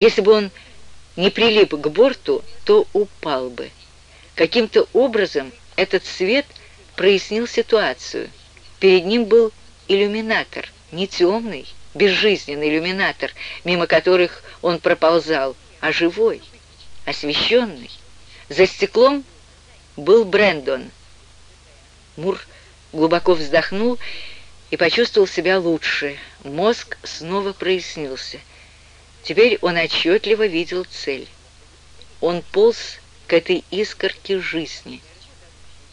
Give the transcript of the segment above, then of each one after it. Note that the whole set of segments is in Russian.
Если бы он не прилип к борту, то упал бы. Каким-то образом этот свет прояснил ситуацию. Перед ним был иллюминатор, не темный, безжизненный иллюминатор, мимо которых он проползал, а живой, освещенный. За стеклом был Брэндон. Мур глубоко вздохнул и почувствовал себя лучше. Мозг снова прояснился. Теперь он отчетливо видел цель. Он полз к этой искорке жизни.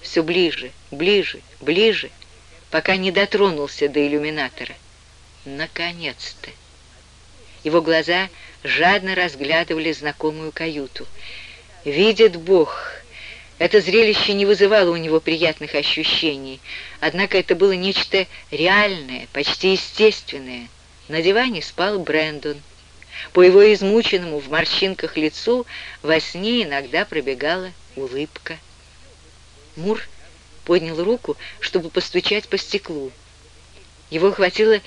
Все ближе, ближе, ближе, пока не дотронулся до иллюминатора. Наконец-то! Его глаза жадно разглядывали знакомую каюту. «Видит Бог!» Это зрелище не вызывало у него приятных ощущений, однако это было нечто реальное, почти естественное. На диване спал Брэндон. По его измученному в морщинках лицу во сне иногда пробегала улыбка. Мур поднял руку, чтобы постучать по стеклу. Его хватило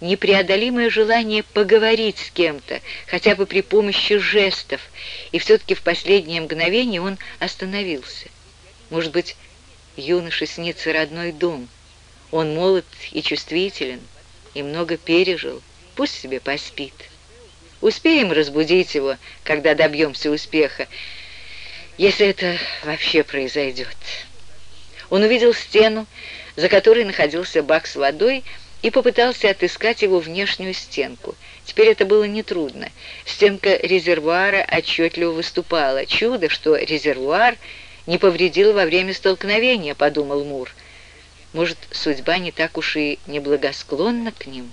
непреодолимое желание поговорить с кем-то, хотя бы при помощи жестов, и все-таки в последнее мгновение он остановился. Может быть, юноше снится родной дом. Он молод и чувствителен, и много пережил. Пусть себе поспит. Успеем разбудить его, когда добьемся успеха, если это вообще произойдет. Он увидел стену, за которой находился бак с водой, и попытался отыскать его внешнюю стенку. Теперь это было нетрудно. Стенка резервуара отчетливо выступала. Чудо, что резервуар не повредил во время столкновения, подумал Мур. Может, судьба не так уж и неблагосклонна к ним?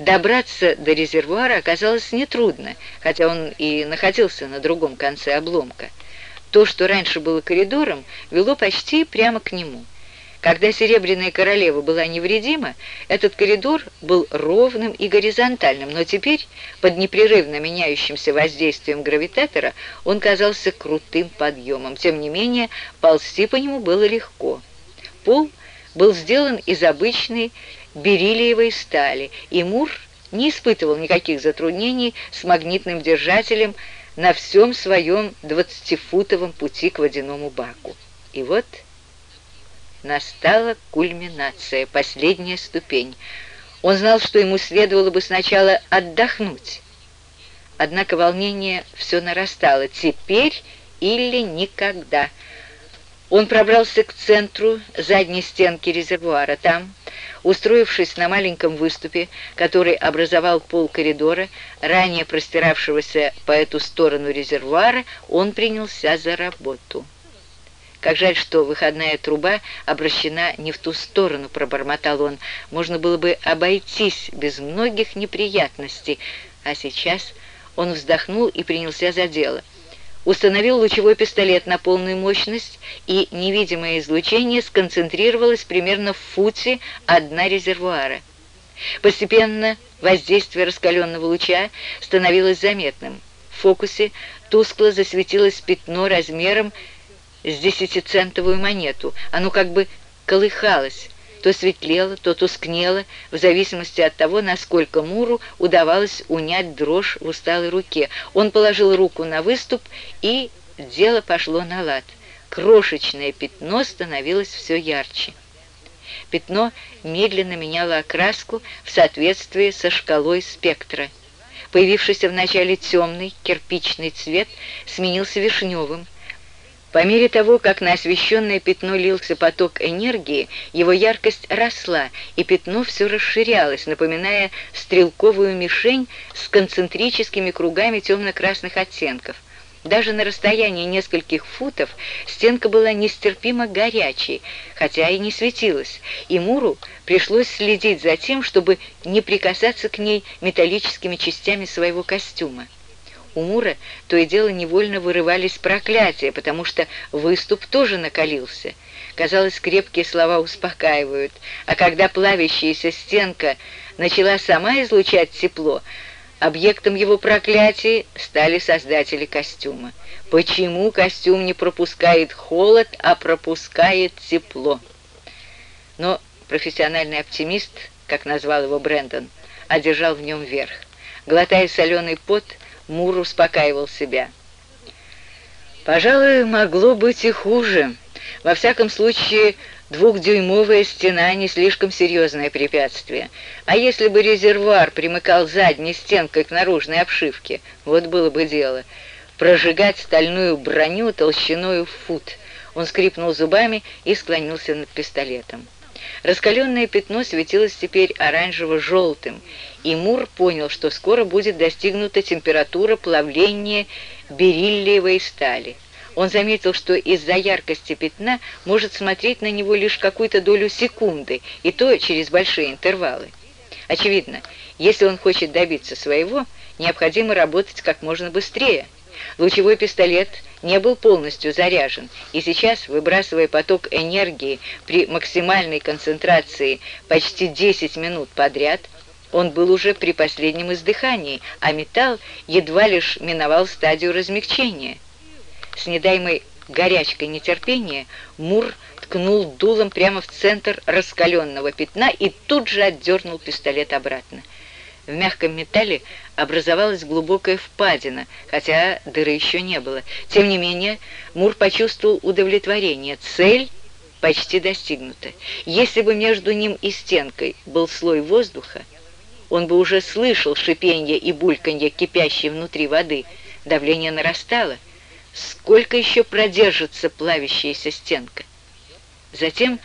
Добраться до резервуара оказалось нетрудно, хотя он и находился на другом конце обломка. То, что раньше было коридором, вело почти прямо к нему. Когда Серебряная Королева была невредима, этот коридор был ровным и горизонтальным, но теперь, под непрерывно меняющимся воздействием гравитатора, он казался крутым подъемом. Тем не менее, ползти по нему было легко. Пол был сделан из обычной бериллиевой стали, и Мур не испытывал никаких затруднений с магнитным держателем на всем своем двадцатифутовом пути к водяному баку. И вот настала кульминация, последняя ступень. Он знал, что ему следовало бы сначала отдохнуть. Однако волнение все нарастало. Теперь или никогда. Он пробрался к центру задней стенки резервуара. Там Устроившись на маленьком выступе, который образовал пол коридора, ранее простиравшегося по эту сторону резервуара, он принялся за работу. «Как жаль, что выходная труба обращена не в ту сторону», — пробормотал он. «Можно было бы обойтись без многих неприятностей». А сейчас он вздохнул и принялся за дело установил лучевой пистолет на полную мощность, и невидимое излучение сконцентрировалось примерно в футе от дна резервуара. Постепенно воздействие раскаленного луча становилось заметным. В фокусе тускло засветилось пятно размером с десятицентовую монету. Оно как бы колыхалось, то светлело, то тускнело, в зависимости от того, насколько Муру удавалось унять дрожь в усталой руке. Он положил руку на выступ, и дело пошло на лад. Крошечное пятно становилось все ярче. Пятно медленно меняло окраску в соответствии со шкалой спектра. Появившийся вначале темный кирпичный цвет сменился вишневым, по мере того, как на освещенное пятно лился поток энергии, его яркость росла, и пятно все расширялось, напоминая стрелковую мишень с концентрическими кругами темно-красных оттенков. Даже на расстоянии нескольких футов стенка была нестерпимо горячей, хотя и не светилась, и Муру пришлось следить за тем, чтобы не прикасаться к ней металлическими частями своего костюма. У Мура то и дело невольно вырывались проклятия, потому что выступ тоже накалился. Казалось, крепкие слова успокаивают, а когда плавящаяся стенка начала сама излучать тепло, объектом его проклятий стали создатели костюма. Почему костюм не пропускает холод, а пропускает тепло? Но профессиональный оптимист, как назвал его Брэндон, одержал в нем верх. Глотая соленый пот, Мур успокаивал себя. Пожалуй, могло быть и хуже. Во всяком случае, двухдюймовая стена не слишком серьезное препятствие. А если бы резервуар примыкал задней стенкой к наружной обшивке, вот было бы дело. Прожигать стальную броню толщиной в фут. Он скрипнул зубами и склонился над пистолетом. Раскаленное пятно светилось теперь оранжево-желтым, и Мур понял, что скоро будет достигнута температура плавления бериллиевой стали. Он заметил, что из-за яркости пятна может смотреть на него лишь какую-то долю секунды, и то через большие интервалы. Очевидно, если он хочет добиться своего, необходимо работать как можно быстрее. Лучевой пистолет не был полностью заряжен, и сейчас, выбрасывая поток энергии при максимальной концентрации почти 10 минут подряд, он был уже при последнем издыхании, а металл едва лишь миновал стадию размягчения. С недаемой горячкой нетерпения Мур ткнул дулом прямо в центр раскаленного пятна и тут же отдернул пистолет обратно. В мягком металле образовалась глубокая впадина, хотя дыры еще не было. Тем не менее, Мур почувствовал удовлетворение. Цель почти достигнута. Если бы между ним и стенкой был слой воздуха, он бы уже слышал шипенье и бульканье кипящей внутри воды. Давление нарастало. Сколько еще продержится плавящаяся стенка? Затем